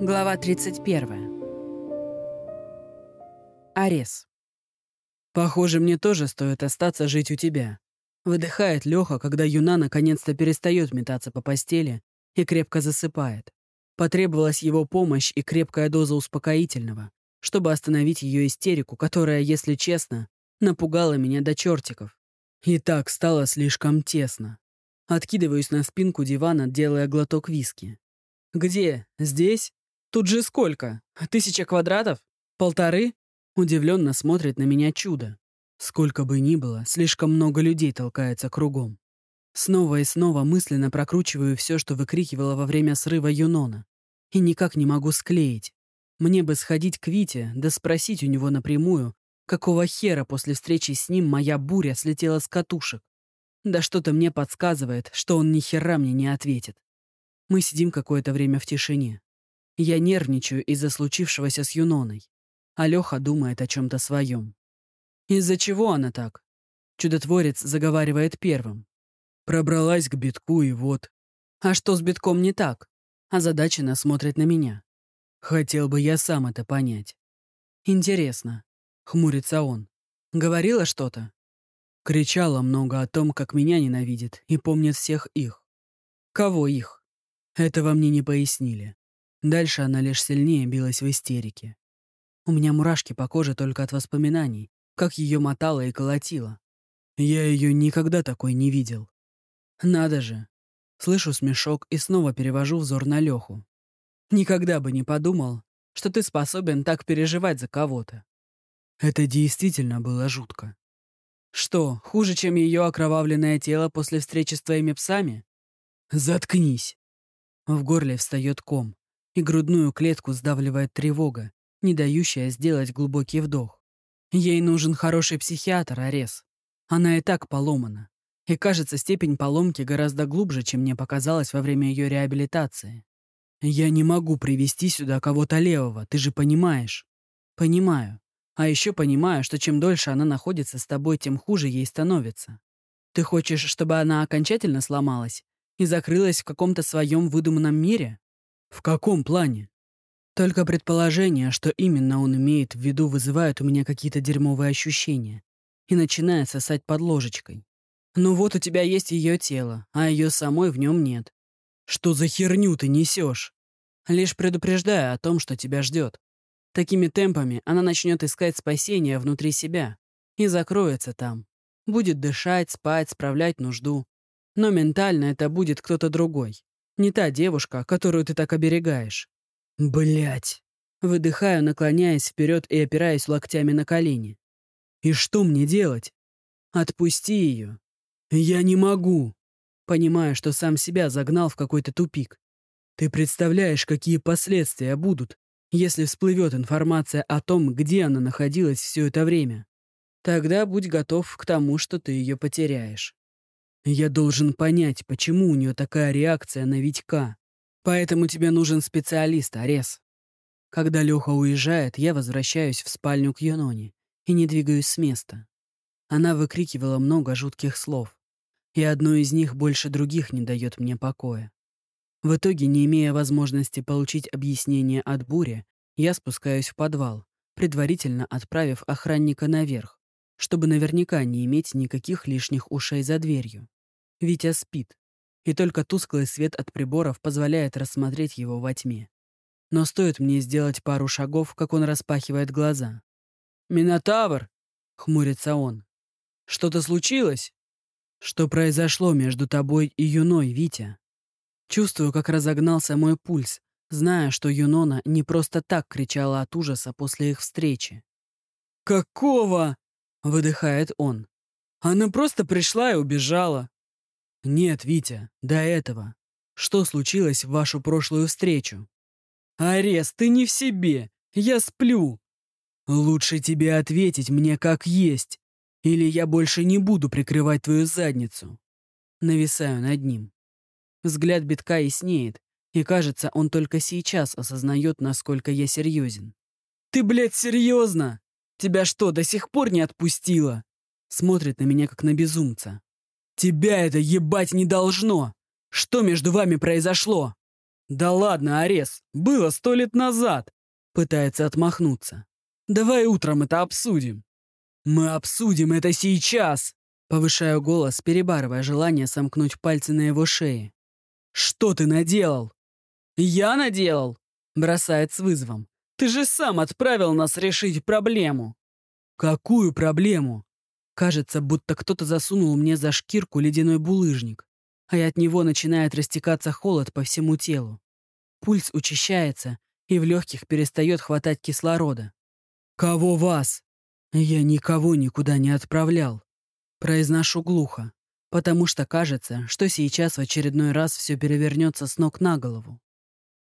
Глава 31. Арес. «Похоже, мне тоже стоит остаться жить у тебя», — выдыхает Леха, когда Юна наконец-то перестает метаться по постели и крепко засыпает. Потребовалась его помощь и крепкая доза успокоительного, чтобы остановить ее истерику, которая, если честно, напугала меня до чертиков. И так стало слишком тесно. Откидываюсь на спинку дивана, делая глоток виски. «Где? Здесь?» Тут же сколько? Тысяча квадратов? Полторы? Удивленно смотрит на меня чудо. Сколько бы ни было, слишком много людей толкается кругом. Снова и снова мысленно прокручиваю все, что выкрикивала во время срыва Юнона. И никак не могу склеить. Мне бы сходить к Вите, да спросить у него напрямую, какого хера после встречи с ним моя буря слетела с катушек. Да что-то мне подсказывает, что он ни хера мне не ответит. Мы сидим какое-то время в тишине. Я нервничаю из-за случившегося с Юноной. А Леха думает о чем-то своем. Из-за чего она так? Чудотворец заговаривает первым. Пробралась к битку и вот. А что с битком не так? Озадаченно смотрит на меня. Хотел бы я сам это понять. Интересно. Хмурится он. Говорила что-то? Кричала много о том, как меня ненавидит и помнит всех их. Кого их? Этого мне не пояснили. Дальше она лишь сильнее билась в истерике. У меня мурашки по коже только от воспоминаний, как ее мотало и колотило. Я ее никогда такой не видел. Надо же. Слышу смешок и снова перевожу взор на Леху. Никогда бы не подумал, что ты способен так переживать за кого-то. Это действительно было жутко. Что, хуже, чем ее окровавленное тело после встречи с твоими псами? Заткнись. В горле встает ком и грудную клетку сдавливает тревога, не дающая сделать глубокий вдох. Ей нужен хороший психиатр, Арес. Она и так поломана. И кажется, степень поломки гораздо глубже, чем мне показалось во время ее реабилитации. Я не могу привести сюда кого-то левого, ты же понимаешь. Понимаю. А еще понимаю, что чем дольше она находится с тобой, тем хуже ей становится. Ты хочешь, чтобы она окончательно сломалась и закрылась в каком-то своем выдуманном мире? В каком плане? Только предположение, что именно он имеет в виду, вызывает у меня какие-то дерьмовые ощущения и начинает сосать под ложечкой. Ну вот у тебя есть ее тело, а ее самой в нем нет. Что за херню ты несешь? Лишь предупреждаю о том, что тебя ждет. Такими темпами она начнет искать спасения внутри себя и закроется там. Будет дышать, спать, справлять нужду. Но ментально это будет кто-то другой. Не та девушка, которую ты так оберегаешь. Блять. Выдыхаю, наклоняясь вперед и опираясь локтями на колени. И что мне делать? Отпусти ее. Я не могу. Понимаю, что сам себя загнал в какой-то тупик. Ты представляешь, какие последствия будут, если всплывет информация о том, где она находилась все это время. Тогда будь готов к тому, что ты ее потеряешь. Я должен понять, почему у нее такая реакция на Витька. Поэтому тебе нужен специалист, Арес. Когда Леха уезжает, я возвращаюсь в спальню к Юноне и не двигаюсь с места. Она выкрикивала много жутких слов, и одно из них больше других не дает мне покоя. В итоге, не имея возможности получить объяснение от бури, я спускаюсь в подвал, предварительно отправив охранника наверх, чтобы наверняка не иметь никаких лишних ушей за дверью. Витя спит, и только тусклый свет от приборов позволяет рассмотреть его во тьме. Но стоит мне сделать пару шагов, как он распахивает глаза. «Минотавр!» — хмурится он. «Что-то случилось?» «Что произошло между тобой и Юной, Витя?» Чувствую, как разогнался мой пульс, зная, что Юнона не просто так кричала от ужаса после их встречи. «Какого?» — выдыхает он. «Она просто пришла и убежала». «Нет, Витя, до этого. Что случилось в вашу прошлую встречу?» «Арес, ты не в себе! Я сплю!» «Лучше тебе ответить мне как есть, или я больше не буду прикрывать твою задницу». Нависаю над ним. Взгляд битка яснеет, и кажется, он только сейчас осознает, насколько я серьезен. «Ты, блядь, серьезно? Тебя что, до сих пор не отпустила?» Смотрит на меня, как на безумца. «Тебя это ебать не должно! Что между вами произошло?» «Да ладно, Арес, было сто лет назад!» Пытается отмахнуться. «Давай утром это обсудим». «Мы обсудим это сейчас!» Повышаю голос, перебарывая желание сомкнуть пальцы на его шее. «Что ты наделал?» «Я наделал?» Бросает с вызовом. «Ты же сам отправил нас решить проблему». «Какую проблему?» Кажется, будто кто-то засунул мне за шкирку ледяной булыжник, а от него начинает растекаться холод по всему телу. Пульс учащается, и в легких перестает хватать кислорода. «Кого вас?» «Я никого никуда не отправлял». Произношу глухо, потому что кажется, что сейчас в очередной раз все перевернется с ног на голову.